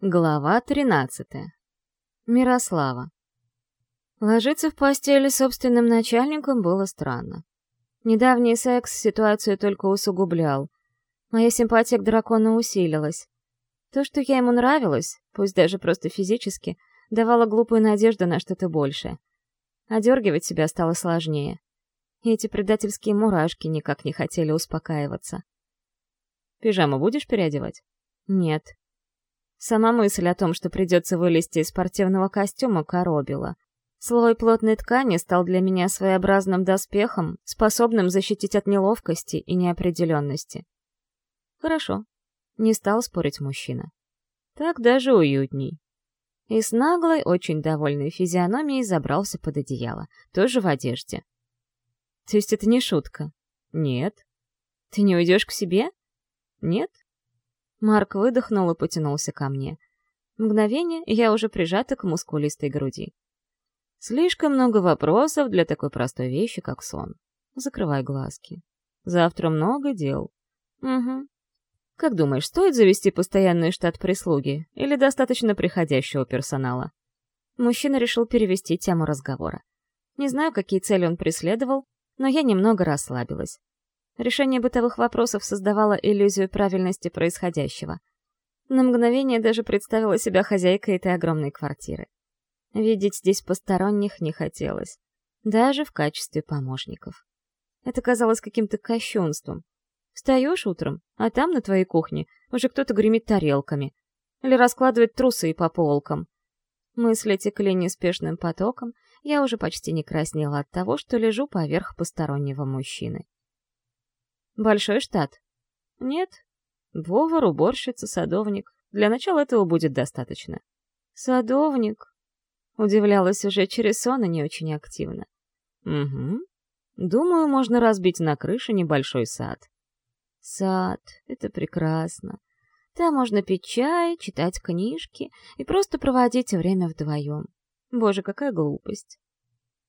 Глава 13. Мирослава. Ложиться в постели собственным начальником было странно. Недавний секс ситуацию только усугублял. Моя симпатия к дракону усилилась. То, что я ему нравилась, пусть даже просто физически, давало глупую надежду на что-то большее. Одергивать себя стало сложнее. И эти предательские мурашки никак не хотели успокаиваться. «Пижаму будешь переодевать?» «Нет», Сама мысль о том, что придется вылезти из спортивного костюма, коробила. Слой плотной ткани стал для меня своеобразным доспехом, способным защитить от неловкости и неопределенности. Хорошо. Не стал спорить мужчина. Так даже уютней. И с наглой, очень довольной физиономией забрался под одеяло, тоже в одежде. То есть это не шутка? Нет. Ты не уйдешь к себе? Нет. Марк выдохнул и потянулся ко мне. Мгновение, и я уже прижата к мускулистой груди. Слишком много вопросов для такой простой вещи, как сон. Закрывай глазки. Завтра много дел. Угу. Как думаешь, стоит завести постоянный штат прислуги или достаточно приходящего персонала? Мужчина решил перевести тему разговора. Не знаю, какие цели он преследовал, но я немного расслабилась. Решение бытовых вопросов создавало иллюзию правильности происходящего. На мгновение даже представила себя хозяйкой этой огромной квартиры. Видеть здесь посторонних не хотелось, даже в качестве помощников. Это казалось каким-то кощунством. Встаешь утром, а там на твоей кухне уже кто-то гремит тарелками или раскладывает трусы по полкам. Мысли текли неспешным потоком, я уже почти не краснела от того, что лежу поверх постороннего мужчины. Большой штат? Нет. Повар, уборщица, садовник. Для начала этого будет достаточно. Садовник? Удивлялась уже через сон и не очень активно. Угу. Думаю, можно разбить на крыше небольшой сад. Сад — это прекрасно. Там можно пить чай, читать книжки и просто проводить время вдвоем. Боже, какая глупость.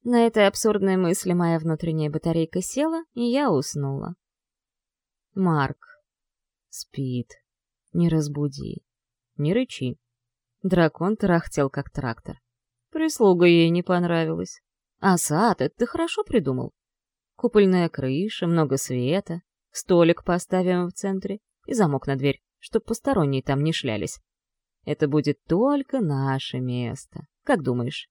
На этой абсурдной мысли моя внутренняя батарейка села, и я уснула. Марк. Спит. Не разбуди. Не рычи. Дракон тарахтел, как трактор. Прислуга ей не понравилась. А сад, это ты хорошо придумал. Купольная крыша, много света, столик поставим в центре и замок на дверь, чтоб посторонние там не шлялись. Это будет только наше место. Как думаешь?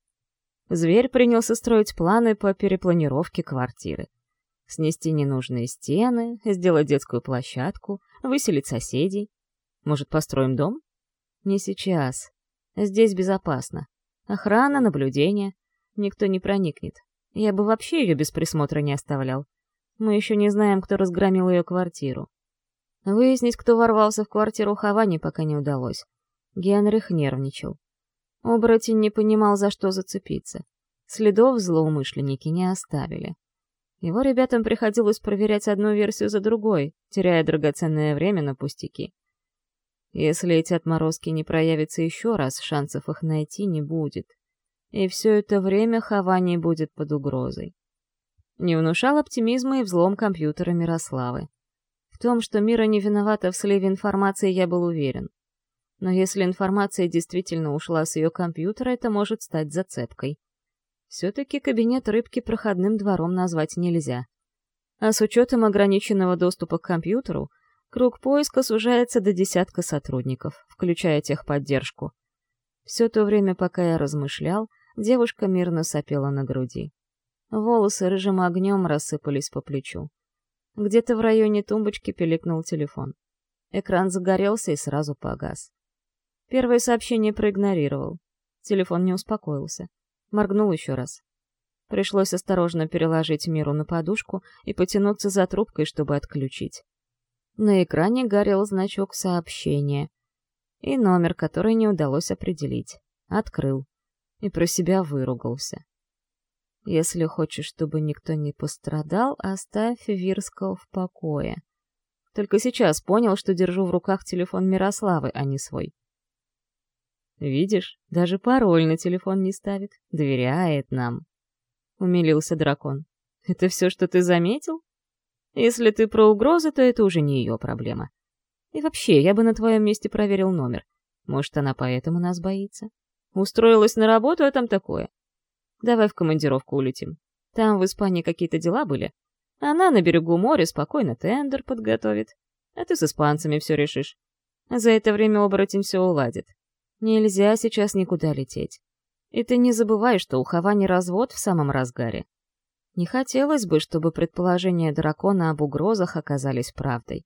Зверь принялся строить планы по перепланировке квартиры. Снести ненужные стены, сделать детскую площадку, выселить соседей. Может, построим дом? Не сейчас. Здесь безопасно. Охрана, наблюдение. Никто не проникнет. Я бы вообще ее без присмотра не оставлял. Мы еще не знаем, кто разгромил ее квартиру. Выяснить, кто ворвался в квартиру Хавани, пока не удалось. Генрих нервничал. Оборотень не понимал, за что зацепиться. Следов злоумышленники не оставили. Его ребятам приходилось проверять одну версию за другой, теряя драгоценное время на пустяки. Если эти отморозки не проявятся еще раз, шансов их найти не будет. И все это время Хований будет под угрозой. Не внушал оптимизма и взлом компьютера Мирославы. В том, что Мира не виновата в сливе информации, я был уверен. Но если информация действительно ушла с ее компьютера, это может стать зацепкой. Все-таки кабинет рыбки проходным двором назвать нельзя. А с учетом ограниченного доступа к компьютеру, круг поиска сужается до десятка сотрудников, включая техподдержку. Все то время, пока я размышлял, девушка мирно сопела на груди. Волосы рыжим огнем рассыпались по плечу. Где-то в районе тумбочки пиликнул телефон. Экран загорелся и сразу погас. Первое сообщение проигнорировал. Телефон не успокоился моргнул еще раз. Пришлось осторожно переложить миру на подушку и потянуться за трубкой, чтобы отключить. На экране горел значок сообщения и номер, который не удалось определить. Открыл и про себя выругался. Если хочешь, чтобы никто не пострадал, оставь Вирского в покое. Только сейчас понял, что держу в руках телефон Мирославы, а не свой. Видишь, даже пароль на телефон не ставит, доверяет нам. Умилился дракон. Это все, что ты заметил? Если ты про угрозы, то это уже не ее проблема. И вообще, я бы на твоем месте проверил номер. Может, она поэтому нас боится? Устроилась на работу, а там такое. Давай в командировку улетим. Там в Испании какие-то дела были. Она на берегу моря спокойно тендер подготовит. А ты с испанцами все решишь. За это время оборотень все уладит. Нельзя сейчас никуда лететь. И ты не забывай, что у Хавани развод в самом разгаре. Не хотелось бы, чтобы предположения дракона об угрозах оказались правдой.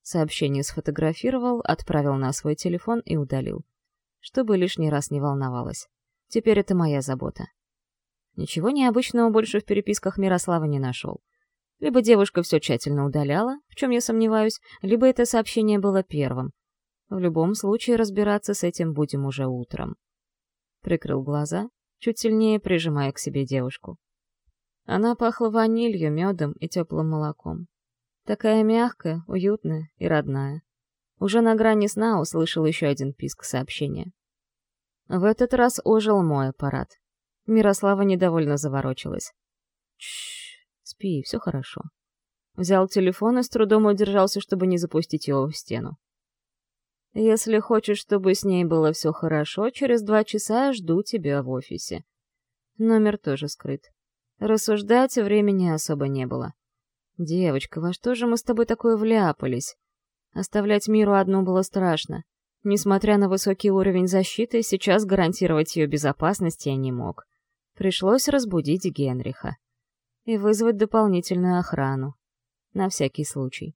Сообщение сфотографировал, отправил на свой телефон и удалил. Чтобы лишний раз не волновалась. Теперь это моя забота. Ничего необычного больше в переписках Мирослава не нашел. Либо девушка все тщательно удаляла, в чем я сомневаюсь, либо это сообщение было первым. В любом случае разбираться с этим будем уже утром. Прикрыл глаза, чуть сильнее прижимая к себе девушку. Она пахла ванилью, медом и теплым молоком. Такая мягкая, уютная и родная. Уже на грани сна услышал еще один писк сообщения. В этот раз ожил мой аппарат. Мирослава недовольно заворочилась. Чш, спи, все хорошо. Взял телефон и с трудом удержался, чтобы не запустить его в стену. Если хочешь, чтобы с ней было все хорошо, через два часа жду тебя в офисе. Номер тоже скрыт. Рассуждать времени особо не было. Девочка, во что же мы с тобой такое вляпались? Оставлять миру одну было страшно. Несмотря на высокий уровень защиты, сейчас гарантировать ее безопасность я не мог. Пришлось разбудить Генриха. И вызвать дополнительную охрану. На всякий случай.